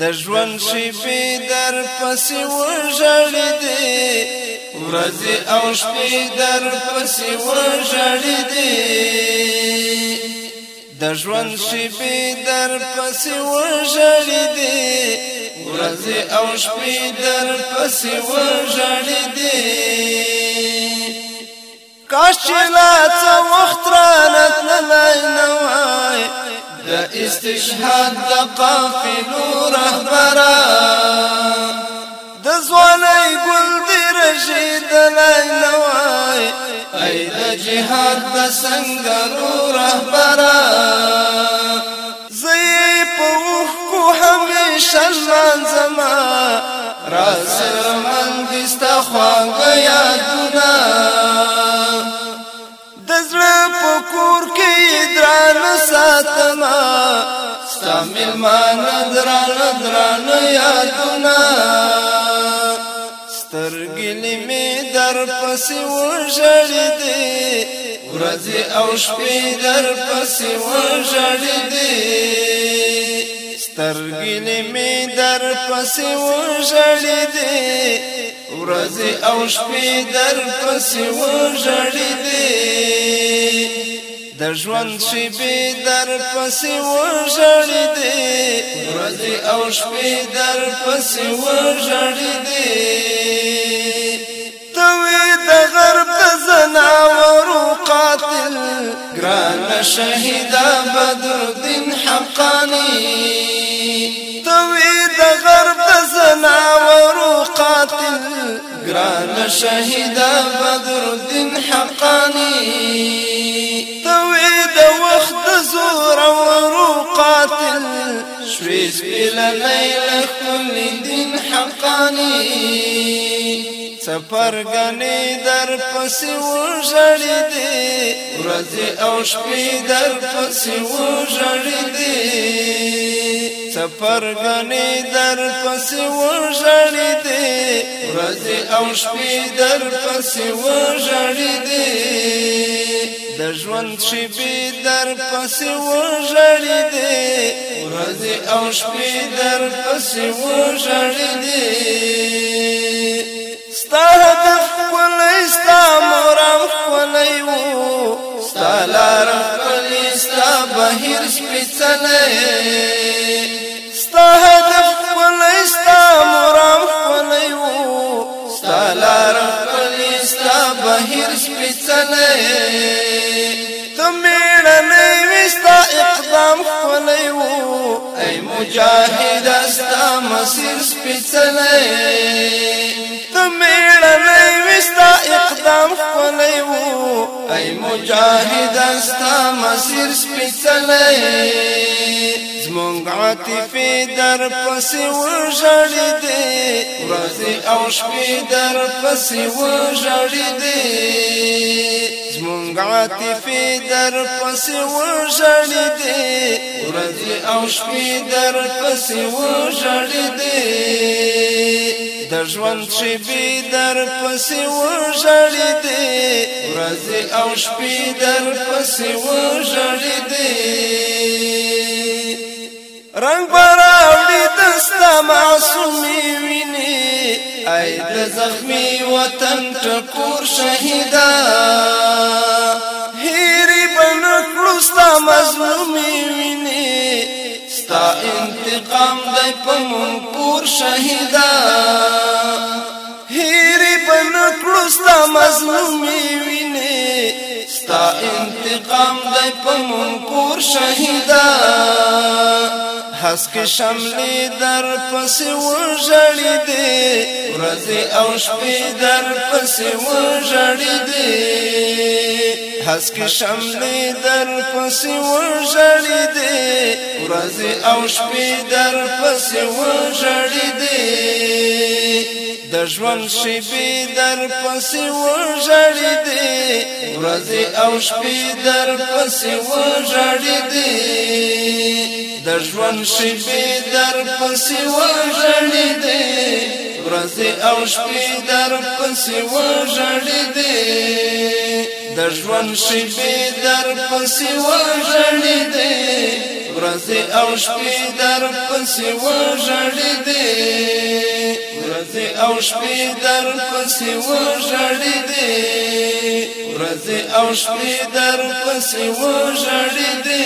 د ژوند شپې در پسې وژړې دي ورځې او شپې در پسې وژړې دي د ژوند شپې در پسې وژړې دي ورځې او شپې در پسې وژړې دي کاش چې لا څه وخت را نه نه نه استشهاد د قافلو رهبرا د زوالي ګل دی رشید لنوای اې د جهاد د سنگرو رهبرا زې په کو همیشه لنځما راز من دستا خواږه یاد زمان دران دران یادونا سترګلی می در پسې ورژړې دي ورځې او شپې در پسې ورژړې دي سترګلی می در پسې ورژړې دي ورځې او شپې در پسې ورژړې دي د ژوند شیبې در پسې ورژړې دي دي او شپې در پسې وژړې دي توې د غرب د زناورو قاتل ګران شهید بدر دین حقانی توې د غرب د زناورو قاتل ګران شهید بدر دین حقانی توې د وخت زور ورو قاتل شوي سپلنی لخل دین حقانی سفرګنی در پسې وژړې دي ورځ او شپې در پسې وژړې دي سفرګنی در پسې وژړې دي ورځ او شپې در پسې وژړې دي د ژوند شپې در پسې وژړې دي ورځې او شپې در پسې وژړلې ستا هدف ښکلی ستا مورم ښکلی و ستا لاره ښکلې ستا بهیر سپېڅلی ستا هدف ښکلی ستا مورم ښکلی و ستا لاره ښکلې ستا بهیر سپېڅلی مجاهد استا مسیر سپیڅلې تمیړه نه وستا اقدام خپلې وو ای مجاهد استا مسیر سپیڅلې زمونږ عاطفه در پسې وژړې دې ورځې او شپې در پسې وژړې دې زمونږ عاطفه در پسې وژړې دې او شپې در پسې و ژړې د ژوند شپې در پسې و ژړې ورځې او شپې در پسې و ژړې رنگ براوړي دستا معصومي ویني اې د زخمي وطن ټکور شهیدا هېری بنکړو ستا مظلومي انتقام دای په مون پور شهیدا هیری بن کړستا مظلومی وینه ستا انتقام دای په مون پور شهیدا حس کې شملې در پسې ورژړې دي ورځې او شپې در پسې ورژړې دي حسکی شملی در پسی وژړی دی ورځ او شپې در پسی وژړی دی د ژوند شیبې در پسی وژړی دی ورځ او شپې در پسی وژړی دی د ژوند شیبې در پسی وژړی دی ورځ او شپې در پسې وژړې دي د ژوند شپې در پسې وژړې دې ورځې او شپې در پسې وژړې دې ورځې او شپې در پسې وژړې دې ورځې او شپې در پسې وژړې دې